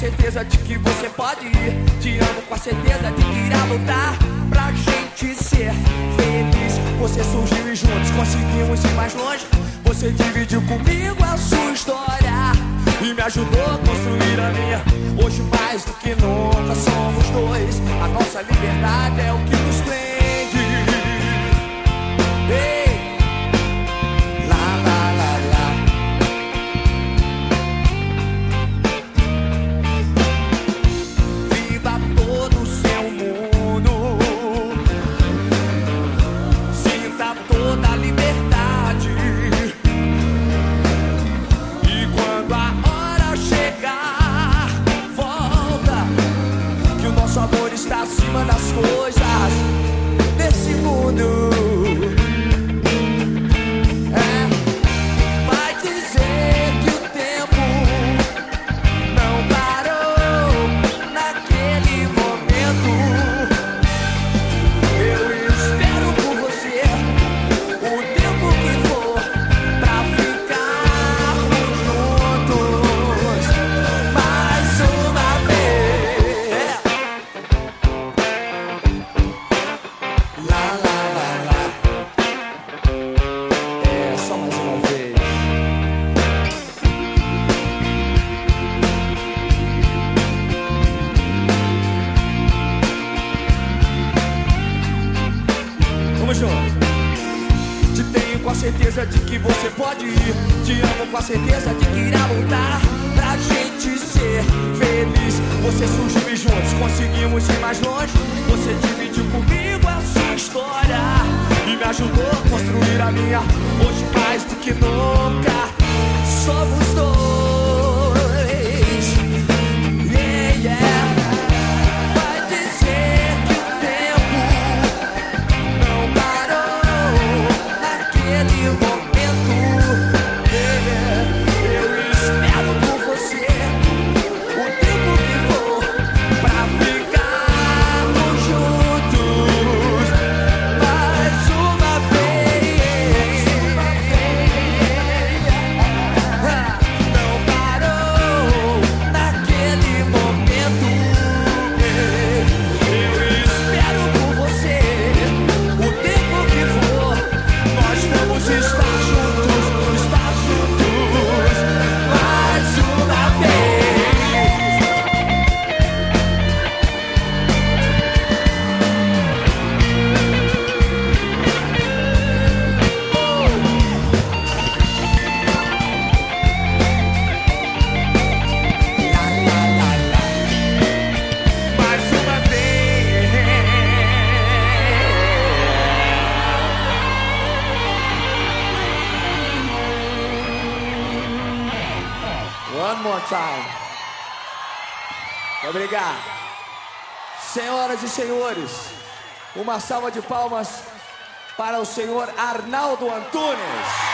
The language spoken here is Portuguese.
certeza de que você pode ir. Te amo com a certeza de que irá lutar gente ser feliz. Você surgiu e juntos conseguimos ir mais longe. Você dividiu comigo a sua história e me ajudou a construir a minha. Hoje mais do que nunca somos dois. A nossa liberdade é certeza de que você pode ir. Te amo com a certeza de que irá lutar pra gente ser feliz. Você surgiu e juntos conseguimos ir mais longe. Você dividiu comigo a sua história e me ajudou a construir a minha. Hoje mais do que nunca One more time. Obrigado. Senhoras e senhores, uma salva de palmas para o senhor Arnaldo Antunes.